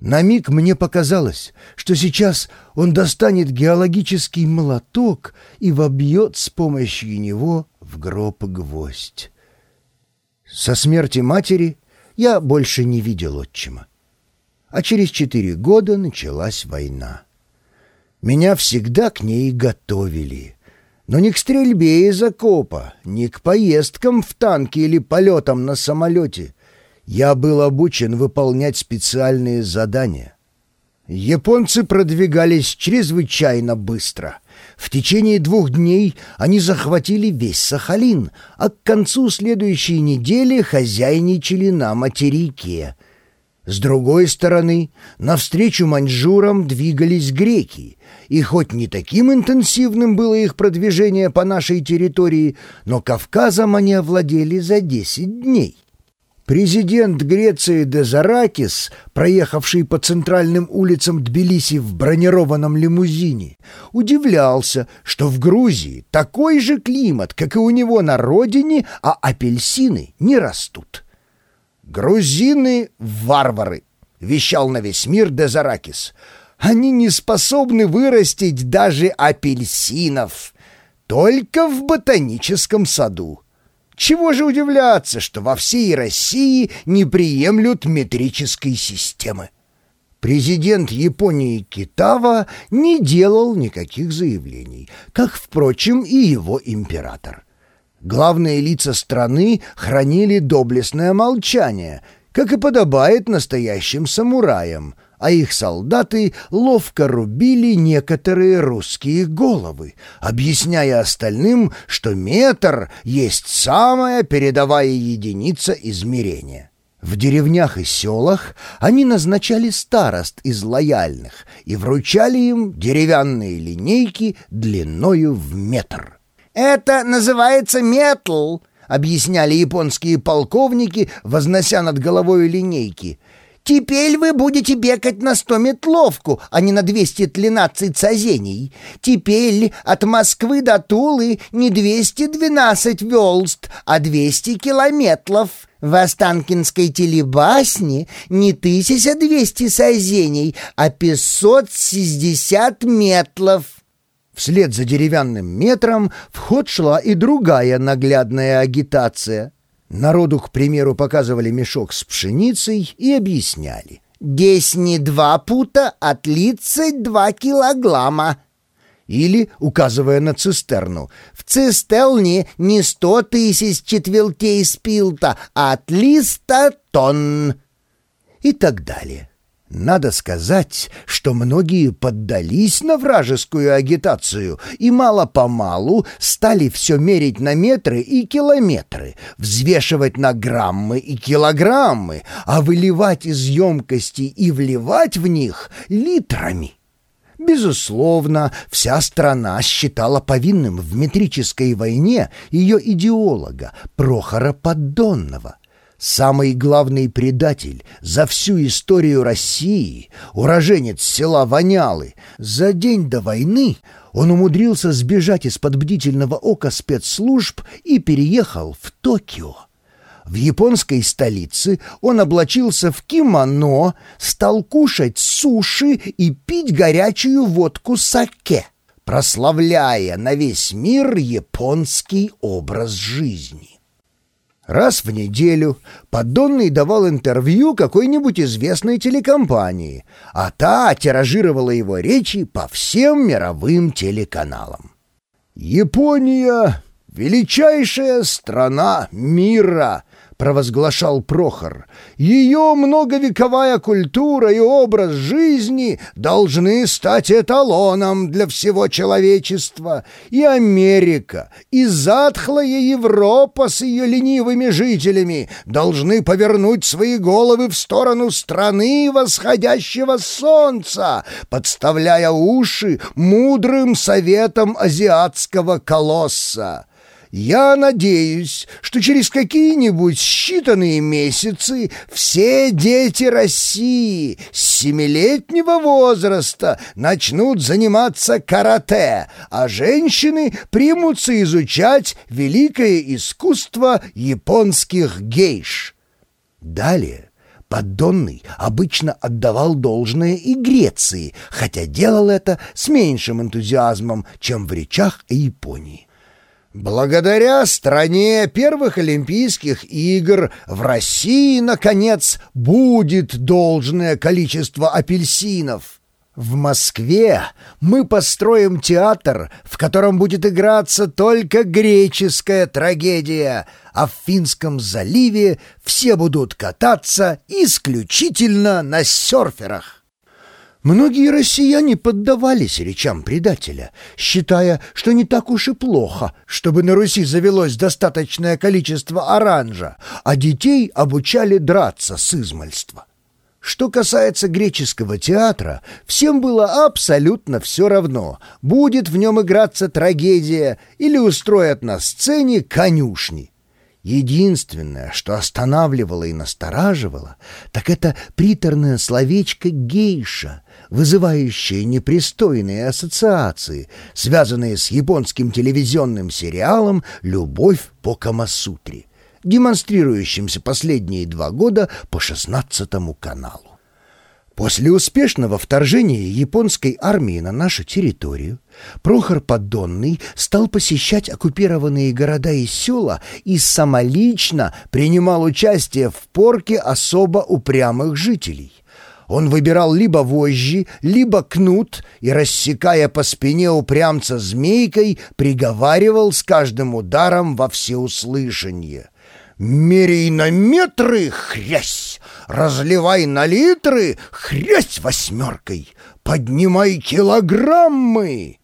На миг мне показалось, что сейчас он достанет геологический молоток и вобьет с помощью него в гроб гвоздь. Со смерти матери я больше не видел отчима. А через четыре года началась война. Меня всегда к ней готовили. Но не к стрельбе из окопа, не к поездкам в танке или полетам на самолете. Я был обучен выполнять специальные задания. Японцы продвигались чрезвычайно быстро. В течение двух дней они захватили весь Сахалин, а к концу следующей недели хозяйничали на материке. С другой стороны, навстречу маньчжурам двигались греки, и хоть не таким интенсивным было их продвижение по нашей территории, но Кавказом они овладели за десять дней. Президент Греции Дезаракис, проехавший по центральным улицам Тбилиси в бронированном лимузине, удивлялся, что в Грузии такой же климат, как и у него на родине, а апельсины не растут. «Грузины — варвары!» — вещал на весь мир Дезаракис. «Они не способны вырастить даже апельсинов, только в ботаническом саду». Чего же удивляться, что во всей России не приемлют метрической системы? Президент Японии Китава не делал никаких заявлений, как, впрочем, и его император. Главные лица страны хранили доблестное молчание, как и подобает настоящим самураям — а их солдаты ловко рубили некоторые русские головы, объясняя остальным, что метр есть самая передовая единица измерения. В деревнях и селах они назначали старост из лояльных и вручали им деревянные линейки длиною в метр. «Это называется метл», — объясняли японские полковники, вознося над головой линейки — Теперь вы будете бегать на сто метловку, а не на двести тринадцать сазений. Теперь от Москвы до Тулы не двести двенадцать верст, а двести километров. В Останкинской телебасне не тысяча двести сазений, а пятьсот шестьдесят метров. Вслед за деревянным метром в ход шла и другая наглядная агитация — Народу, к примеру, показывали мешок с пшеницей и объясняли. «Десни два пута, а тридцать два килограмма». Или, указывая на цистерну, «В цистерне не сто тысяч четвертей спилта, а триста тонн». И так далее. Надо сказать, что многие поддались на вражескую агитацию и мало-помалу стали все мерить на метры и километры, взвешивать на граммы и килограммы, а выливать из емкостей и вливать в них литрами. Безусловно, вся страна считала повинным в метрической войне ее идеолога Прохора Поддонного — Самый главный предатель за всю историю России, уроженец села Вонялы, за день до войны он умудрился сбежать из-под бдительного ока спецслужб и переехал в Токио. В японской столице он облачился в кимоно, стал кушать суши и пить горячую водку саке, прославляя на весь мир японский образ жизни. Раз в неделю поддонный давал интервью какой-нибудь известной телекомпании, а та тиражировала его речи по всем мировым телеканалам. «Япония — величайшая страна мира!» Провозглашал Прохор. «Ее многовековая культура и образ жизни должны стать эталоном для всего человечества. И Америка, и затхлая Европа с ее ленивыми жителями должны повернуть свои головы в сторону страны восходящего солнца, подставляя уши мудрым советам азиатского колосса. Я надеюсь, что через какие-нибудь считанные месяцы все дети России с семилетнего возраста начнут заниматься карате, а женщины примутся изучать великое искусство японских гейш. Далее Поддонный обычно отдавал должное и Греции, хотя делал это с меньшим энтузиазмом, чем в речах о Японии. Благодаря стране первых Олимпийских игр в России, наконец, будет должное количество апельсинов. В Москве мы построим театр, в котором будет играться только греческая трагедия, а в Финском заливе все будут кататься исключительно на серферах. Многие россияне поддавались речам предателя, считая, что не так уж и плохо, чтобы на Руси завелось достаточное количество оранжа, а детей обучали драться с измальства. Что касается греческого театра, всем было абсолютно все равно, будет в нем играться трагедия или устроят на сцене конюшни. Единственное, что останавливало и настораживало, так это приторное словечко «гейша», вызывающее непристойные ассоциации, связанные с японским телевизионным сериалом «Любовь по Камасутре», демонстрирующимся последние два года по 16 каналу. После успешного вторжения японской армии на нашу территорию Прохор Поддонный стал посещать оккупированные города и села и самолично принимал участие в порке особо упрямых жителей. Он выбирал либо вожжи, либо кнут и, рассекая по спине упрямца змейкой, приговаривал с каждым ударом во всеуслышание. «Мерей на метры, хрясь! Разливай на литры, хрясь восьмеркой! Поднимай килограммы!»